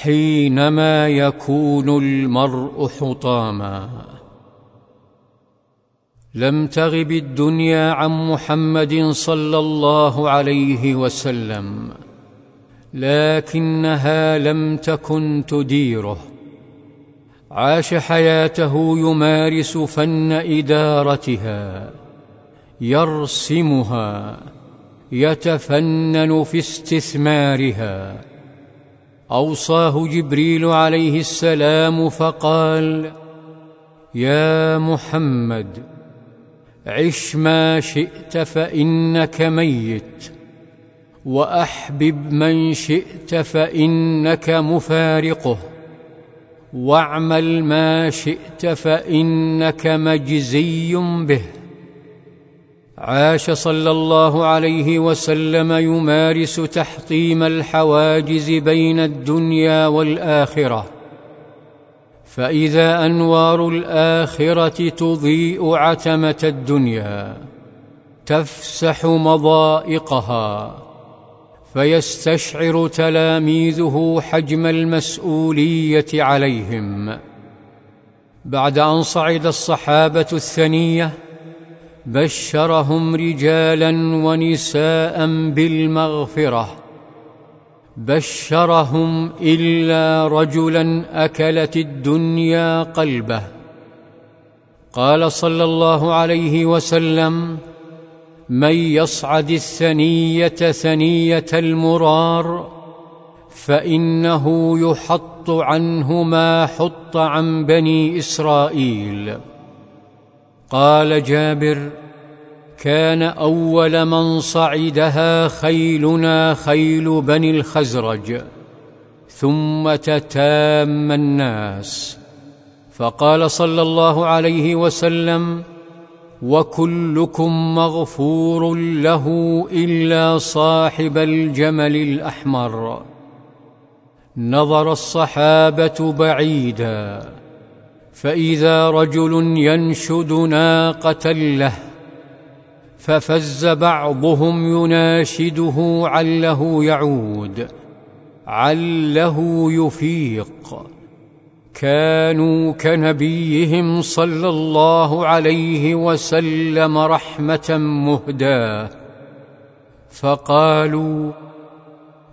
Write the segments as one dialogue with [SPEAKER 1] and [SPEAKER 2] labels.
[SPEAKER 1] حينما يكون المرء حطاما. لم تغب الدنيا عن محمد صلى الله عليه وسلم لكنها لم تكن تديره. عاش حياته يمارس فن إدارتها يرسمها يتفنن في استثمارها. أوصاه جبريل عليه السلام فقال يا محمد عش ما شئت فإنك ميت وأحبب من شئت فإنك مفارقه واعمل ما شئت فإنك مجزي به. عاش صلى الله عليه وسلم يمارس تحطيم الحواجز بين الدنيا والآخرة. فإذا أنوار الآخرة تضيء عتمة الدنيا تفسح مضائقها فيستشعر تلاميذه حجم المسؤولية عليهم. بعد أن صعد الصحابة الثنية بشرهم رجالا ونساء بالمغفرة. بشرهم إلا رجلا أكلت الدنيا قلبه. قال صلى الله عليه وسلم من يصعد الثنية ثنية المرار فإنه يحط عنه ما حط عن بني إسرائيل. قال جابر كان أول من صعدها خيلنا خيل بني الخزرج ثم تتام الناس. فقال صلى الله عليه وسلم وكلكم مغفور له إلا صاحب الجمل الأحمر. نظر الصحابة بعيدا. فإذا رجل ينشد ناقة له ففز بعضهم يناشده عله يعود عله يفيق. كانوا كنبيهم صلى الله عليه وسلم رحمة مهداة. فقالوا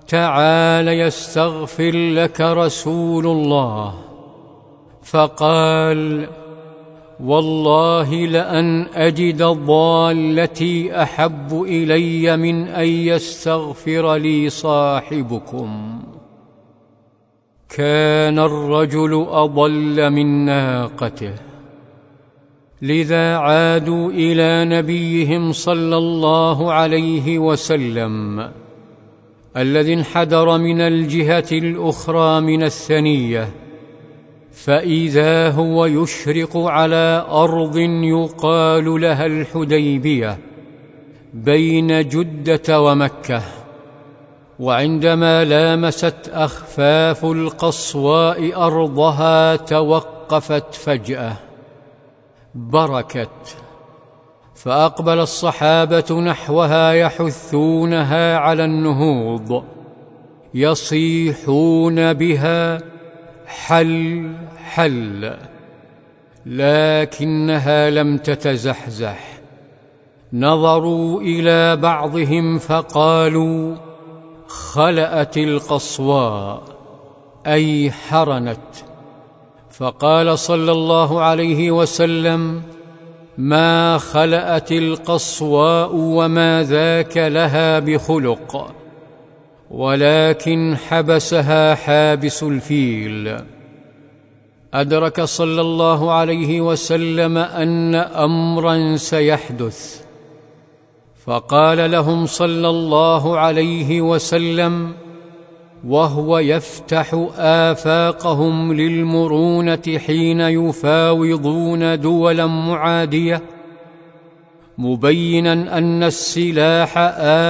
[SPEAKER 1] تعال يستغفر لك رسول الله. فقال والله لأن أجد ضالتي أحب إلي من أن يستغفر لي صاحبكم. كان الرجل أضل من ناقته. لذا عادوا إلى نبيهم صلى الله عليه وسلم الذي انحدر من الجهة الأخرى من الثنية فإذا هو يشرق على أرض يقال لها الحديبية بين جدة ومكة وعندما لامست أخفاف القصواء أرضها توقفت فجأة بركت فأقبل الصحابة نحوها يحثونها على النهوض يصيحون بها حل حل. لكنها لم تتزحزح. نظروا إلى بعضهم فقالوا خلأت القصواء أي حرنت. فقال صلى الله عليه وسلم ما خلأت القصواء وما ذاك لها بخلق. ولكن حبسها حابس الفيل. أدرك صلى الله عليه وسلم أن أمرا سيحدث. فقال لهم صلى الله عليه وسلم وهو يفتح آفاقهم للمرونة حين يفاوضون دولا معادية مبينا أن السلاح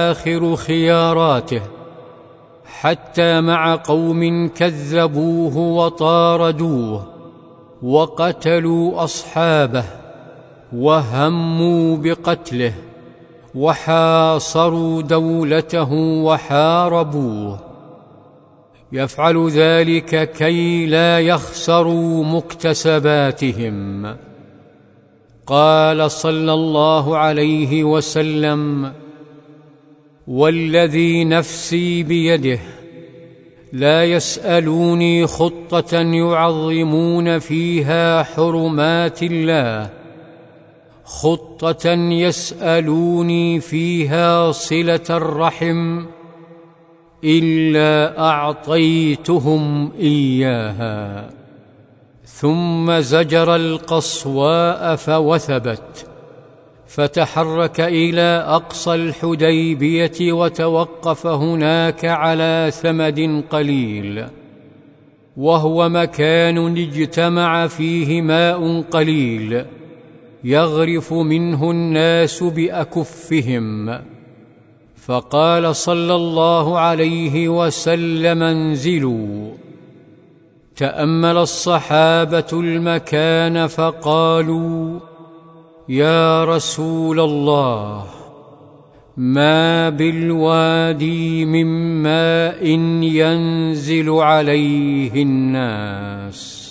[SPEAKER 1] آخر خياراته. حتى مع قوم كذبوه وطاردوه وقتلوا أصحابه وهموا بقتله وحاصروا دولته وحاربوه. يفعل ذلك كي لا يخسروا مكتسباتهم. قال صلى الله عليه وسلم والذي نفسي بيده لا يسألوني خطة يعظمون فيها حرمات الله. خطة يسألوني فيها صلة الرحم إلا أعطيتهم إياها. ثم زجر القصواء فوثبت. فتحرك إلى أقصى الحديبية وتوقف هناك على ثمد قليل وهو مكان اجتمع فيه ماء قليل يغرف منه الناس بأكفهم. فقال صلى الله عليه وسلم انزلوا. تأمل الصحابة المكان فقالوا يا رسول الله ما بالوادي من ماء ينزل عليه الناس.